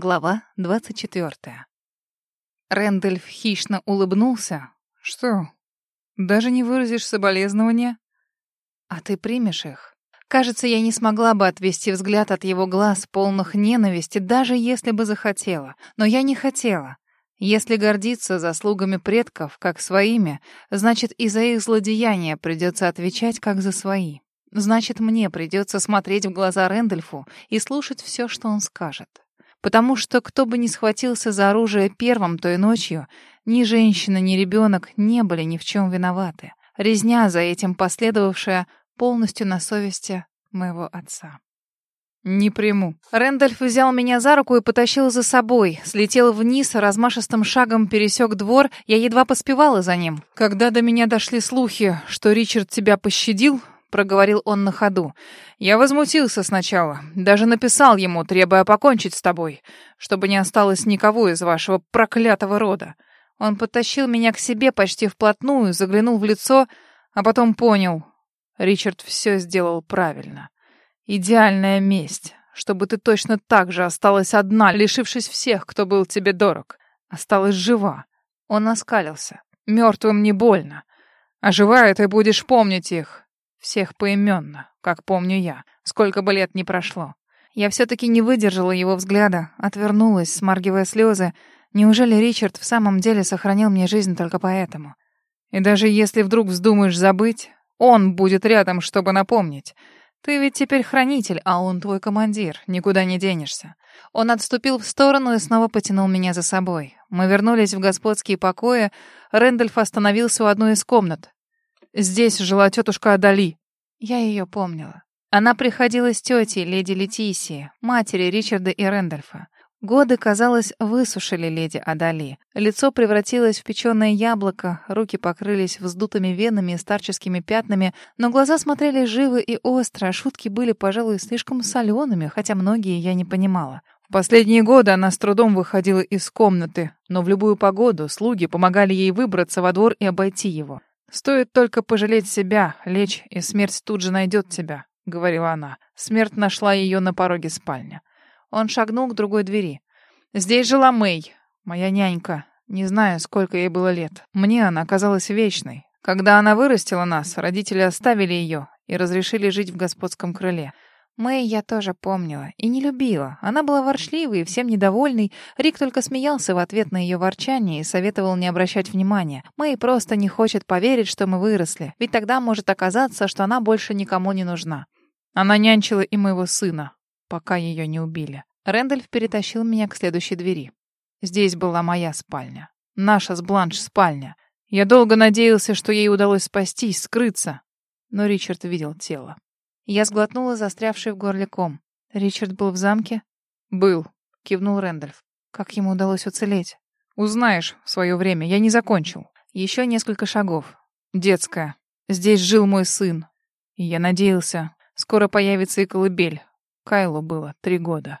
Глава 24. Рэндальф хищно улыбнулся. «Что, даже не выразишь соболезнования?» «А ты примешь их?» Кажется, я не смогла бы отвести взгляд от его глаз, полных ненависти, даже если бы захотела. Но я не хотела. Если гордиться заслугами предков, как своими, значит, и за их злодеяния придется отвечать, как за свои. Значит, мне придется смотреть в глаза Рэндальфу и слушать все, что он скажет потому что кто бы ни схватился за оружие первым той ночью, ни женщина, ни ребенок не были ни в чем виноваты. Резня за этим последовавшая полностью на совести моего отца. «Не приму». Рэндальф взял меня за руку и потащил за собой. Слетел вниз, размашистым шагом пересек двор. Я едва поспевала за ним. Когда до меня дошли слухи, что Ричард тебя пощадил, — проговорил он на ходу. «Я возмутился сначала. Даже написал ему, требуя покончить с тобой, чтобы не осталось никого из вашего проклятого рода. Он подтащил меня к себе почти вплотную, заглянул в лицо, а потом понял. Ричард все сделал правильно. Идеальная месть, чтобы ты точно так же осталась одна, лишившись всех, кто был тебе дорог. Осталась жива». Он оскалился. «Мертвым не больно. А живая ты будешь помнить их, всех поименно, как помню я, сколько бы лет ни прошло. Я все-таки не выдержала его взгляда, отвернулась, смаргивая слезы. Неужели Ричард в самом деле сохранил мне жизнь только поэтому? И даже если вдруг вздумаешь забыть, он будет рядом, чтобы напомнить. Ты ведь теперь хранитель, а он твой командир, никуда не денешься. Он отступил в сторону и снова потянул меня за собой. Мы вернулись в господские покои. Рэндольф остановился у одной из комнат. Здесь жила тетушка Адали. Я ее помнила. Она приходила с тетей, леди Летисии, матери Ричарда и Рэндольфа. Годы, казалось, высушили леди Адали. Лицо превратилось в печеное яблоко, руки покрылись вздутыми венами и старческими пятнами, но глаза смотрели живо и остро, а шутки были, пожалуй, слишком солеными, хотя многие я не понимала. В последние годы она с трудом выходила из комнаты, но в любую погоду слуги помогали ей выбраться во двор и обойти его. «Стоит только пожалеть себя, лечь, и смерть тут же найдет тебя», — говорила она. Смерть нашла ее на пороге спальни. Он шагнул к другой двери. «Здесь жила Мэй, моя нянька. Не знаю, сколько ей было лет. Мне она казалась вечной. Когда она вырастила нас, родители оставили ее и разрешили жить в господском крыле. Мэй я тоже помнила и не любила. Она была ворчливой и всем недовольной. Рик только смеялся в ответ на ее ворчание и советовал не обращать внимания. Мэй просто не хочет поверить, что мы выросли, ведь тогда может оказаться, что она больше никому не нужна. Она нянчила и моего сына, пока ее не убили. Рэндальф перетащил меня к следующей двери. Здесь была моя спальня. Наша с Бланш спальня. Я долго надеялся, что ей удалось спастись, скрыться. Но Ричард видел тело. Я сглотнула застрявший в горле ком. Ричард был в замке? Был, кивнул Рэндольф. Как ему удалось уцелеть? Узнаешь в свое время, я не закончил. Еще несколько шагов. Детская. Здесь жил мой сын. Я надеялся, скоро появится и колыбель. Кайлу было три года.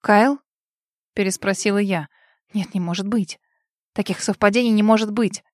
Кайл? Переспросила я. Нет, не может быть. Таких совпадений не может быть.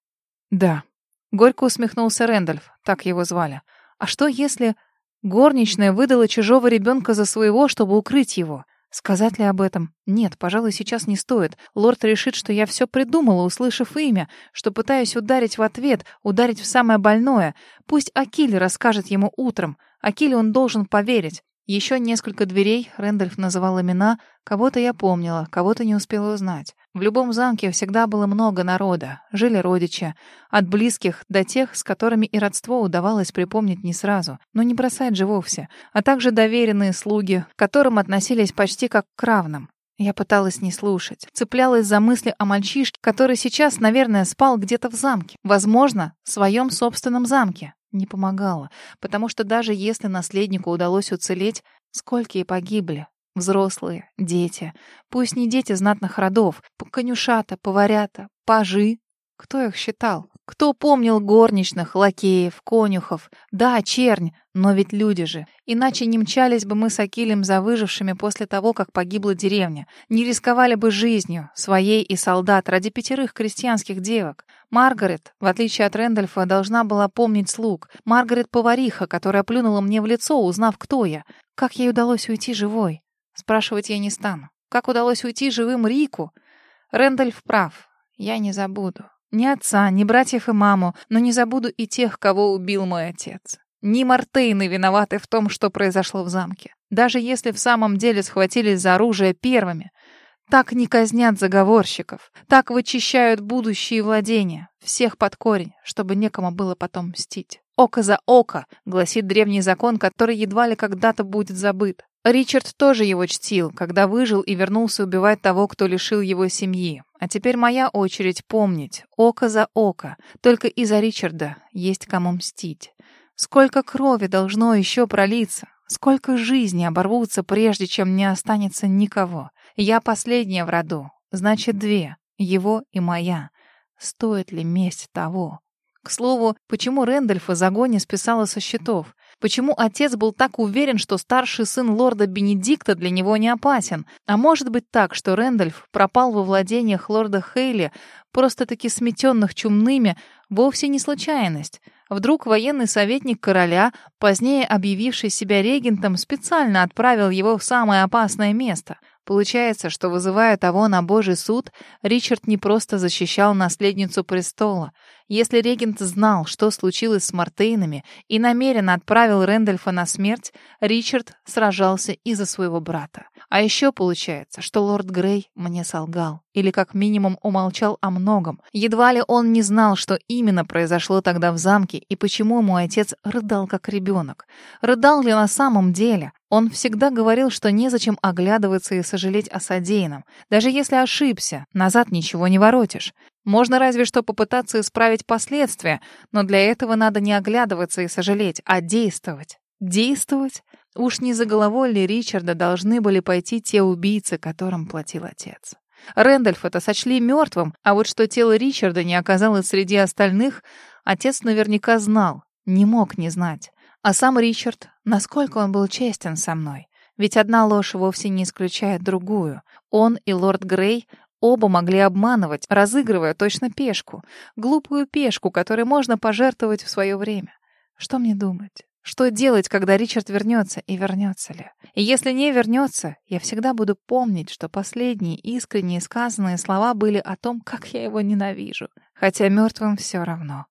Да. Горько усмехнулся Рэндольф, так его звали. А что если... Горничная выдала чужого ребенка за своего, чтобы укрыть его. Сказать ли об этом? Нет, пожалуй, сейчас не стоит. Лорд решит, что я все придумала, услышав имя, что пытаюсь ударить в ответ, ударить в самое больное. Пусть Акиль расскажет ему утром. Акиле он должен поверить. Еще несколько дверей, Рэндольф называл имена, кого-то я помнила, кого-то не успела узнать. В любом замке всегда было много народа, жили родичи, от близких до тех, с которыми и родство удавалось припомнить не сразу, но не бросать же вовсе, а также доверенные слуги, к которым относились почти как к равным. Я пыталась не слушать, цеплялась за мысли о мальчишке, который сейчас, наверное, спал где-то в замке, возможно, в своем собственном замке. Не помогало, потому что даже если наследнику удалось уцелеть, сколько и погибли. Взрослые, дети. Пусть не дети знатных родов. Конюшата, поварята, пажи. Кто их считал? Кто помнил горничных, лакеев, конюхов? Да, чернь, но ведь люди же. Иначе не мчались бы мы с Акилем за выжившими после того, как погибла деревня. Не рисковали бы жизнью, своей и солдат, ради пятерых крестьянских девок. Маргарет, в отличие от Рэндольфа, должна была помнить слуг. Маргарет — повариха, которая плюнула мне в лицо, узнав, кто я. Как ей удалось уйти живой? Спрашивать я не стану. Как удалось уйти живым Рику? Рэндальф прав. Я не забуду. Ни отца, ни братьев и маму, но не забуду и тех, кого убил мой отец. Ни Мартейны виноваты в том, что произошло в замке. Даже если в самом деле схватились за оружие первыми. Так не казнят заговорщиков. Так вычищают будущие владения. Всех под корень, чтобы некому было потом мстить. «Око за око», — гласит древний закон, который едва ли когда-то будет забыт. Ричард тоже его чтил, когда выжил и вернулся убивать того, кто лишил его семьи. А теперь моя очередь помнить. Око за око. Только из-за Ричарда есть кому мстить. Сколько крови должно еще пролиться? Сколько жизней оборвутся, прежде чем не останется никого? Я последняя в роду. Значит, две. Его и моя. Стоит ли месть того? К слову, почему Рэндольфа Загони списала со счетов? Почему отец был так уверен, что старший сын лорда Бенедикта для него не опасен? А может быть так, что Рэндольф пропал во владениях лорда Хейли, просто-таки сметенных чумными, вовсе не случайность? Вдруг военный советник короля, позднее объявивший себя регентом, специально отправил его в самое опасное место — Получается, что, вызывая того на Божий суд, Ричард не просто защищал наследницу престола. Если регент знал, что случилось с Мартейнами, и намеренно отправил Рэндольфа на смерть, Ричард сражался из-за своего брата. А еще получается, что лорд Грей мне солгал. Или как минимум умолчал о многом. Едва ли он не знал, что именно произошло тогда в замке и почему мой отец рыдал как ребенок. Рыдал ли на самом деле? Он всегда говорил, что незачем оглядываться и сожалеть о содеянном. Даже если ошибся, назад ничего не воротишь. Можно разве что попытаться исправить последствия, но для этого надо не оглядываться и сожалеть, а действовать. Действовать? Уж не за головой ли Ричарда должны были пойти те убийцы, которым платил отец? Рэндольфа-то сочли мертвым, а вот что тело Ричарда не оказалось среди остальных, отец наверняка знал, не мог не знать. А сам Ричард, насколько он был честен со мной. Ведь одна ложь вовсе не исключает другую. Он и лорд Грей оба могли обманывать, разыгрывая точно пешку. Глупую пешку, которой можно пожертвовать в свое время. Что мне думать? Что делать, когда Ричард вернется, и вернется ли? И если не вернется, я всегда буду помнить, что последние искренние сказанные слова были о том, как я его ненавижу. Хотя мертвым все равно.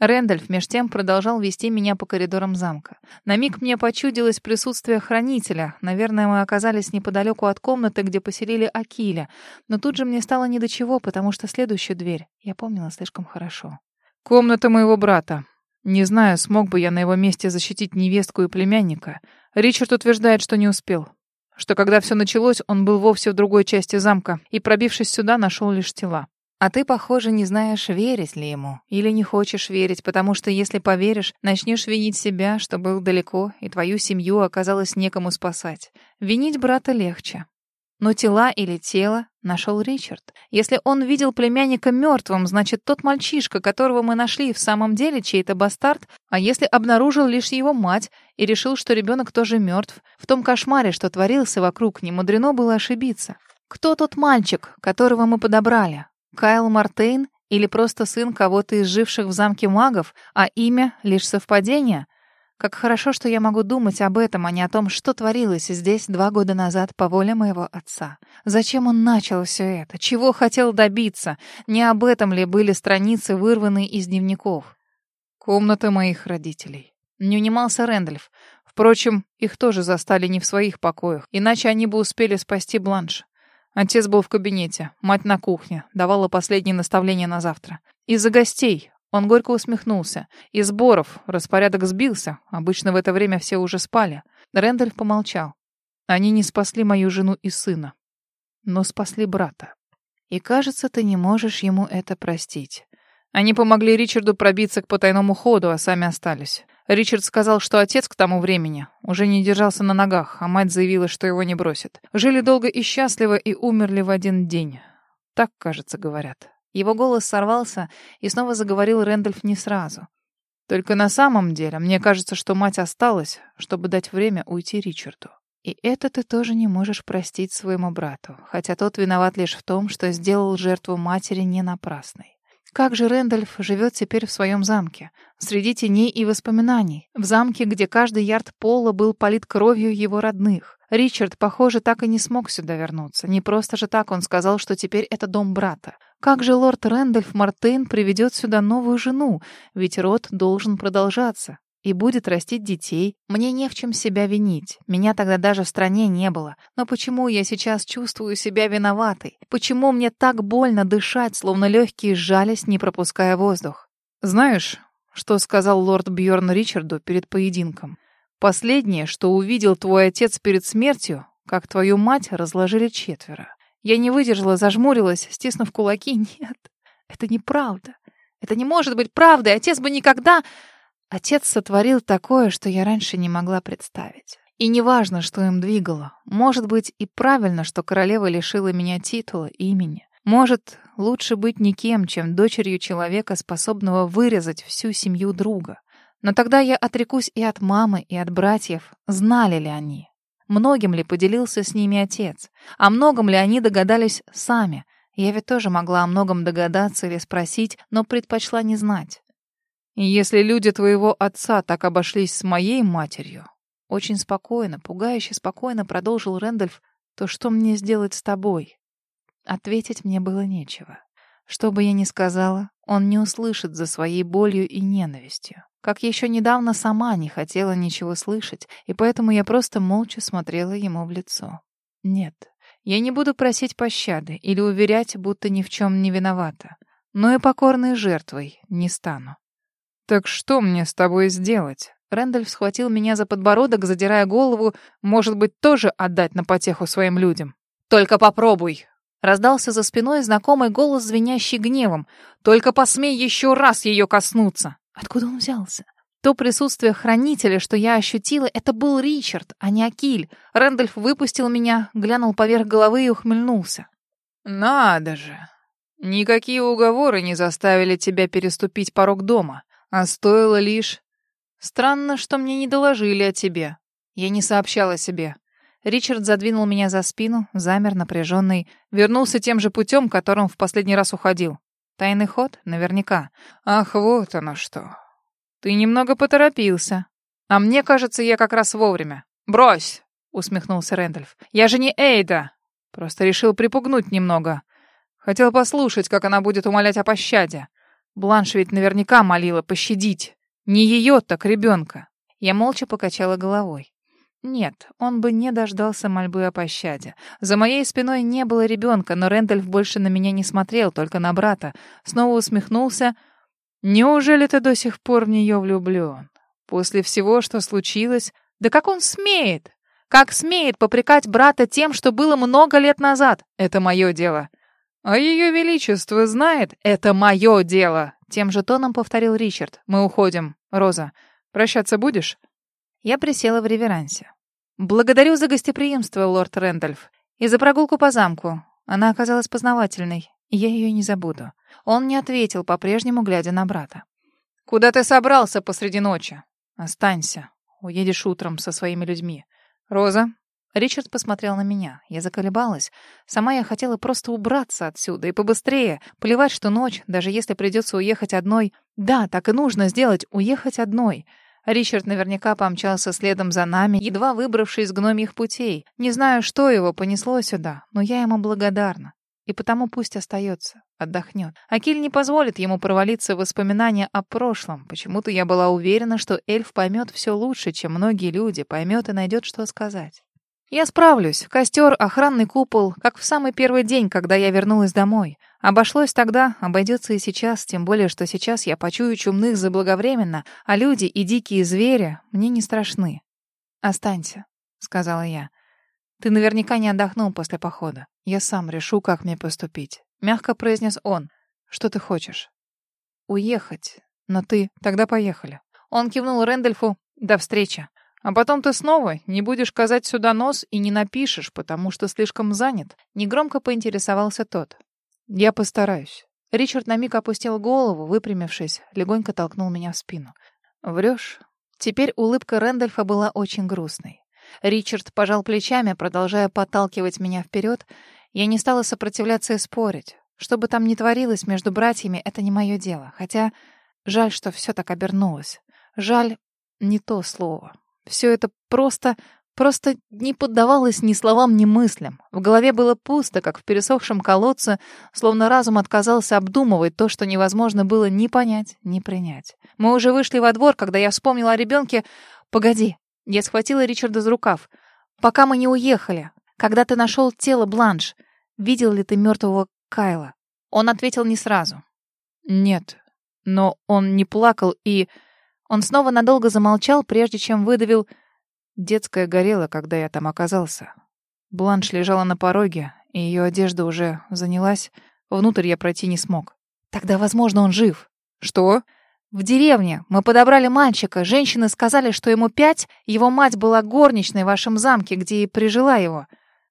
Рэндальф меж тем продолжал вести меня по коридорам замка. На миг мне почудилось присутствие хранителя. Наверное, мы оказались неподалеку от комнаты, где поселили Акиля. Но тут же мне стало не до чего, потому что следующую дверь я помнила слишком хорошо. «Комната моего брата. Не знаю, смог бы я на его месте защитить невестку и племянника. Ричард утверждает, что не успел. Что когда все началось, он был вовсе в другой части замка и, пробившись сюда, нашел лишь тела. А ты, похоже, не знаешь, верить ли ему. Или не хочешь верить, потому что если поверишь, начнешь винить себя, что был далеко, и твою семью оказалось некому спасать. Винить брата легче. Но тела или тело нашел Ричард. Если он видел племянника мертвым, значит, тот мальчишка, которого мы нашли, в самом деле чей-то бастард, а если обнаружил лишь его мать и решил, что ребенок тоже мертв, в том кошмаре, что творился вокруг, не мудрено было ошибиться. Кто тот мальчик, которого мы подобрали? Кайл Мартейн или просто сын кого-то из живших в замке магов, а имя — лишь совпадение? Как хорошо, что я могу думать об этом, а не о том, что творилось здесь два года назад по воле моего отца. Зачем он начал все это? Чего хотел добиться? Не об этом ли были страницы, вырванные из дневников? Комната моих родителей. Не унимался Рэндольф. Впрочем, их тоже застали не в своих покоях, иначе они бы успели спасти Бланш. Отец был в кабинете, мать на кухне, давала последние наставления на завтра. Из-за гостей. Он горько усмехнулся. Из сборов. Распорядок сбился. Обычно в это время все уже спали. Рэндальф помолчал. Они не спасли мою жену и сына, но спасли брата. И, кажется, ты не можешь ему это простить. Они помогли Ричарду пробиться к потайному ходу, а сами остались. Ричард сказал, что отец к тому времени уже не держался на ногах, а мать заявила, что его не бросит. Жили долго и счастливо и умерли в один день. Так, кажется, говорят. Его голос сорвался, и снова заговорил Рэндольф не сразу. Только на самом деле, мне кажется, что мать осталась, чтобы дать время уйти Ричарду. И это ты тоже не можешь простить своему брату, хотя тот виноват лишь в том, что сделал жертву матери не напрасной. Как же Рэндальф живет теперь в своем замке? Среди теней и воспоминаний. В замке, где каждый ярд пола был полит кровью его родных. Ричард, похоже, так и не смог сюда вернуться. Не просто же так он сказал, что теперь это дом брата. Как же лорд Рэндольф Мартейн приведет сюда новую жену? Ведь род должен продолжаться и будет растить детей. Мне не в чем себя винить. Меня тогда даже в стране не было. Но почему я сейчас чувствую себя виноватой? Почему мне так больно дышать, словно легкие сжались, не пропуская воздух? Знаешь, что сказал лорд Бьорн Ричарду перед поединком? Последнее, что увидел твой отец перед смертью, как твою мать разложили четверо. Я не выдержала, зажмурилась, стиснув кулаки. Нет, это неправда. Это не может быть правдой. Отец бы никогда... Отец сотворил такое, что я раньше не могла представить. И неважно, что им двигало. Может быть, и правильно, что королева лишила меня титула, имени. Может, лучше быть никем, чем дочерью человека, способного вырезать всю семью друга. Но тогда я отрекусь и от мамы, и от братьев. Знали ли они? Многим ли поделился с ними отец? О многом ли они догадались сами? Я ведь тоже могла о многом догадаться или спросить, но предпочла не знать. «Если люди твоего отца так обошлись с моей матерью...» Очень спокойно, пугающе спокойно продолжил Рэндольф, «то что мне сделать с тобой?» Ответить мне было нечего. Что бы я ни сказала, он не услышит за своей болью и ненавистью. Как еще недавно сама не хотела ничего слышать, и поэтому я просто молча смотрела ему в лицо. Нет, я не буду просить пощады или уверять, будто ни в чем не виновата. Но и покорной жертвой не стану. «Так что мне с тобой сделать?» Рэндальф схватил меня за подбородок, задирая голову, может быть, тоже отдать на потеху своим людям. «Только попробуй!» Раздался за спиной знакомый голос, звенящий гневом. «Только посмей еще раз ее коснуться!» Откуда он взялся? То присутствие хранителя, что я ощутила, это был Ричард, а не Акиль. Рэндольф выпустил меня, глянул поверх головы и ухмыльнулся. «Надо же! Никакие уговоры не заставили тебя переступить порог дома, а стоило лишь... Странно, что мне не доложили о тебе. Я не сообщала себе. Ричард задвинул меня за спину, замер напряженный, вернулся тем же путем, которым в последний раз уходил. Тайный ход? Наверняка. Ах, вот оно что. Ты немного поторопился. А мне кажется, я как раз вовремя. Брось! усмехнулся Рэндольф. Я же не Эйда. Просто решил припугнуть немного. Хотел послушать, как она будет умолять о пощаде. Бланш ведь наверняка молила пощадить. Не ее, так ребенка. Я молча покачала головой. Нет, он бы не дождался мольбы о пощаде. За моей спиной не было ребенка, но Рэндальф больше на меня не смотрел, только на брата. Снова усмехнулся. «Неужели ты до сих пор в нее влюблен? После всего, что случилось? Да как он смеет? Как смеет попрекать брата тем, что было много лет назад? Это мое дело». «А ее величество знает, это мое дело!» Тем же тоном повторил Ричард. «Мы уходим. Роза, прощаться будешь?» Я присела в реверансе. «Благодарю за гостеприимство, лорд Рэндольф, и за прогулку по замку. Она оказалась познавательной, и я ее не забуду». Он не ответил, по-прежнему глядя на брата. «Куда ты собрался посреди ночи? Останься. Уедешь утром со своими людьми. Роза?» Ричард посмотрел на меня. Я заколебалась. Сама я хотела просто убраться отсюда и побыстрее. Плевать, что ночь, даже если придется уехать одной. Да, так и нужно сделать, уехать одной. Ричард наверняка помчался следом за нами, едва выбравшись из гномьих путей. Не знаю, что его понесло сюда, но я ему благодарна. И потому пусть остается, отдохнет. Акиль не позволит ему провалиться в воспоминания о прошлом. Почему-то я была уверена, что эльф поймет все лучше, чем многие люди, поймет и найдет, что сказать. Я справлюсь. Костер, охранный купол, как в самый первый день, когда я вернулась домой. Обошлось тогда, обойдется и сейчас, тем более, что сейчас я почую чумных заблаговременно, а люди и дикие звери мне не страшны. «Останься», — сказала я. «Ты наверняка не отдохнул после похода. Я сам решу, как мне поступить», — мягко произнес он. «Что ты хочешь?» «Уехать. Но ты... Тогда поехали». Он кивнул Рэндольфу. «До встречи». А потом ты снова не будешь казать сюда нос и не напишешь, потому что слишком занят. Негромко поинтересовался тот. Я постараюсь. Ричард на миг опустил голову, выпрямившись, легонько толкнул меня в спину. Врешь? Теперь улыбка Рэндольфа была очень грустной. Ричард пожал плечами, продолжая подталкивать меня вперед. Я не стала сопротивляться и спорить. Что бы там ни творилось между братьями, это не мое дело. Хотя жаль, что все так обернулось. Жаль — не то слово. Все это просто... Просто не поддавалась ни словам, ни мыслям. В голове было пусто, как в пересохшем колодце, словно разум отказался обдумывать то, что невозможно было ни понять, ни принять. Мы уже вышли во двор, когда я вспомнила о ребенке. «Погоди». Я схватила Ричарда за рукав. «Пока мы не уехали. Когда ты нашел тело Бланш, видел ли ты мертвого Кайла?» Он ответил не сразу. «Нет». Но он не плакал и... Он снова надолго замолчал, прежде чем выдавил... Детская горела, когда я там оказался. Бланш лежала на пороге, и ее одежда уже занялась. Внутрь я пройти не смог. Тогда, возможно, он жив. Что? В деревне мы подобрали мальчика. Женщины сказали, что ему пять. Его мать была горничной в вашем замке, где и прижила его.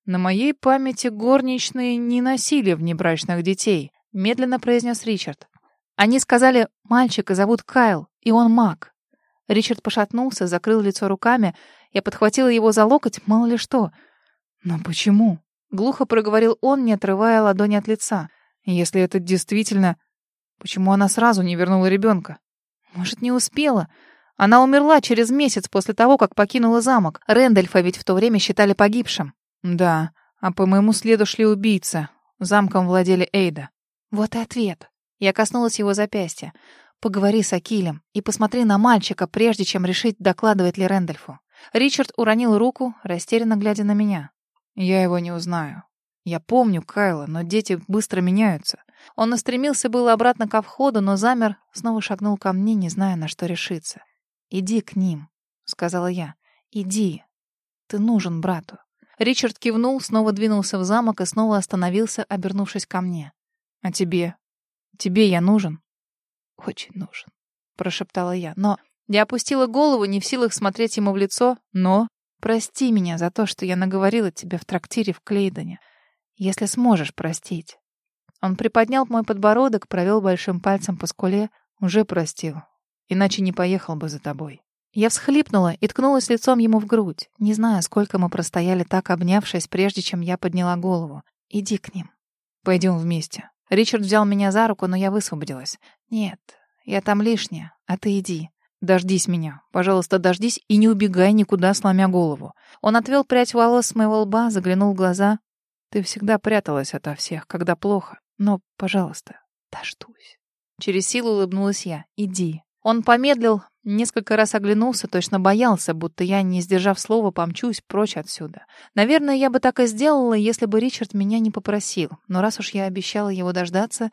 На моей памяти горничные не носили внебрачных детей, медленно произнес Ричард. Они сказали, мальчика зовут Кайл, и он маг. Ричард пошатнулся, закрыл лицо руками, я подхватила его за локоть, мало ли что. «Но почему?» — глухо проговорил он, не отрывая ладони от лица. «Если это действительно... Почему она сразу не вернула ребенка? Может, не успела?» Она умерла через месяц после того, как покинула замок. Рэндольфа ведь в то время считали погибшим. Да, а по моему следу шли убийцы. Замком владели Эйда. Вот и ответ. Я коснулась его запястья. Поговори с Акилем и посмотри на мальчика, прежде чем решить, докладывать ли Рэндольфу. Ричард уронил руку, растерянно глядя на меня. Я его не узнаю. Я помню Кайла, но дети быстро меняются. Он устремился было обратно ко входу, но замер, снова шагнул ко мне, не зная, на что решиться. «Иди к ним», — сказала я. «Иди. Ты нужен брату». Ричард кивнул, снова двинулся в замок и снова остановился, обернувшись ко мне. «А тебе? Тебе я нужен?» «Очень нужен», — прошептала я. «Но я опустила голову, не в силах смотреть ему в лицо, но... Прости меня за то, что я наговорила тебе в трактире в Клейдоне. Если сможешь простить. Он приподнял мой подбородок, провел большим пальцем по скуле. Уже простил. Иначе не поехал бы за тобой. Я всхлипнула и ткнулась лицом ему в грудь, не зная, сколько мы простояли так, обнявшись, прежде чем я подняла голову. «Иди к ним. Пойдем вместе». Ричард взял меня за руку, но я высвободилась. «Нет, я там лишняя, а ты иди. «Дождись меня. Пожалуйста, дождись и не убегай никуда, сломя голову». Он отвел прядь волос с моего лба, заглянул в глаза. «Ты всегда пряталась ото всех, когда плохо. Но, пожалуйста, дождусь». Через силу улыбнулась я. «Иди». Он помедлил, несколько раз оглянулся, точно боялся, будто я, не сдержав слова, помчусь прочь отсюда. Наверное, я бы так и сделала, если бы Ричард меня не попросил. Но раз уж я обещала его дождаться,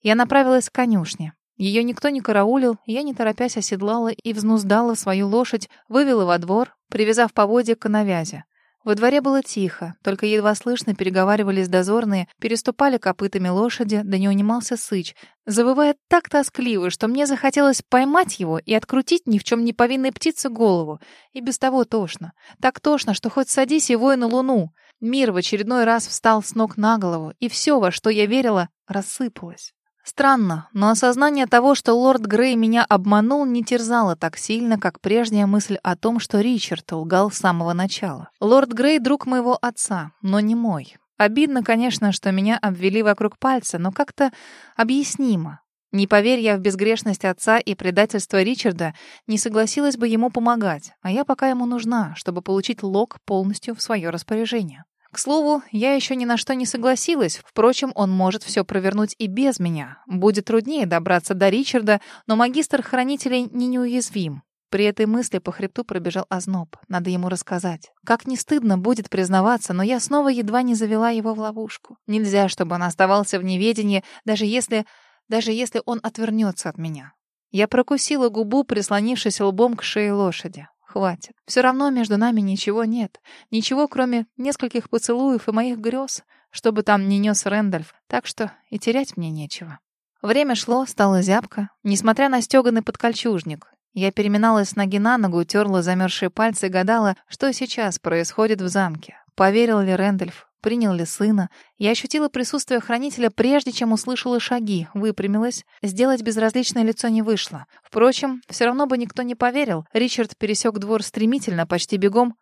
я направилась к конюшне. Ее никто не караулил, я, не торопясь, оседлала и взнуздала свою лошадь, вывела во двор, привязав поводья к навязи. Во дворе было тихо, только едва слышно переговаривались дозорные, переступали копытами лошади, да не унимался сыч, завывая так тоскливо, что мне захотелось поймать его и открутить ни в чем не повинной птице голову. И без того тошно. Так тошно, что хоть садись и вой на луну. Мир в очередной раз встал с ног на голову, и все, во что я верила, рассыпалось. Странно, но осознание того, что лорд Грей меня обманул, не терзало так сильно, как прежняя мысль о том, что Ричард лгал с самого начала. Лорд Грей — друг моего отца, но не мой. Обидно, конечно, что меня обвели вокруг пальца, но как-то объяснимо. Не поверь я в безгрешность отца и предательство Ричарда, не согласилась бы ему помогать, а я пока ему нужна, чтобы получить лог полностью в свое распоряжение. К слову, я еще ни на что не согласилась. Впрочем, он может все провернуть и без меня. Будет труднее добраться до Ричарда, но магистр хранителей не неуязвим. При этой мысли по хребту пробежал озноб. Надо ему рассказать. Как не стыдно будет признаваться, но я снова едва не завела его в ловушку. Нельзя, чтобы он оставался в неведении, даже если... даже если он отвернется от меня. Я прокусила губу, прислонившись лбом к шее лошади. Хватит. Все равно между нами ничего нет. Ничего, кроме нескольких поцелуев и моих грез, что бы там ни нес Рэндальф. Так что и терять мне нечего. Время шло, стало зябко, несмотря на стеганый подкольчужник. Я переминалась с ноги на ногу, терла замерзшие пальцы и гадала, что сейчас происходит в замке. Поверил ли Рэндальф, принял ли сына. Я ощутила присутствие хранителя, прежде чем услышала шаги, выпрямилась. Сделать безразличное лицо не вышло. Впрочем, все равно бы никто не поверил. Ричард пересек двор стремительно, почти бегом.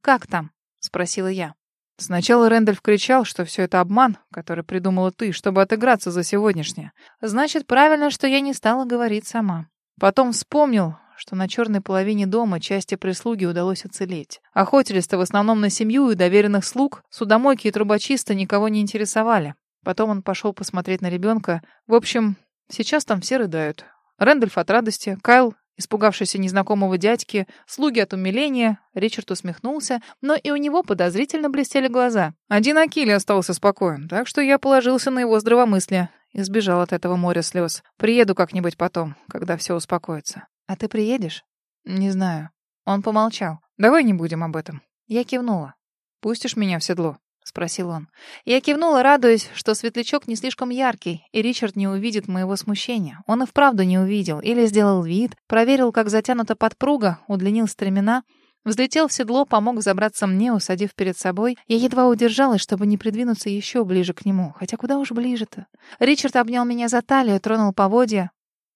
«Как там?» — спросила я. Сначала Рэндальф кричал, что все это обман, который придумала ты, чтобы отыграться за сегодняшнее. Значит, правильно, что я не стала говорить сама. Потом вспомнил, что на черной половине дома части прислуги удалось уцелеть. Охотились-то в основном на семью и доверенных слуг, судомойки и трубочисты никого не интересовали. Потом он пошел посмотреть на ребенка. В общем, сейчас там все рыдают. Рэндольф от радости, Кайл Испугавшийся незнакомого дядьки, слуги от умиления, Ричард усмехнулся, но и у него подозрительно блестели глаза. Один Акили остался спокоен, так что я положился на его здравомыслие и сбежал от этого моря слез. Приеду как-нибудь потом, когда все успокоится. А ты приедешь? Не знаю. Он помолчал. Давай не будем об этом. Я кивнула. Пустишь меня в седло? — спросил он. Я кивнула, радуясь, что светлячок не слишком яркий, и Ричард не увидит моего смущения. Он и вправду не увидел, или сделал вид, проверил, как затянута подпруга, удлинил стремена, взлетел в седло, помог забраться мне, усадив перед собой. Я едва удержалась, чтобы не придвинуться еще ближе к нему. Хотя куда уж ближе-то? Ричард обнял меня за талию, тронул поводья.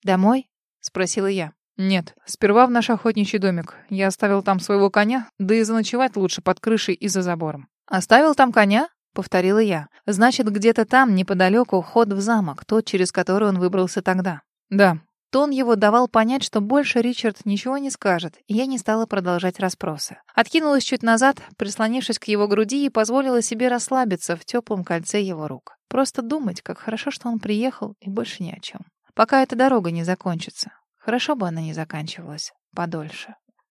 «Домой?» — спросила я. «Нет, сперва в наш охотничий домик. Я оставил там своего коня, да и заночевать лучше под крышей и за забором». «Оставил там коня?» — повторила я. «Значит, где-то там, неподалеку, ход в замок, тот, через который он выбрался тогда». «Да». Тон его давал понять, что больше Ричард ничего не скажет, и я не стала продолжать расспросы. Откинулась чуть назад, прислонившись к его груди, и позволила себе расслабиться в теплом кольце его рук. Просто думать, как хорошо, что он приехал, и больше ни о чем. Пока эта дорога не закончится. Хорошо бы она не заканчивалась подольше.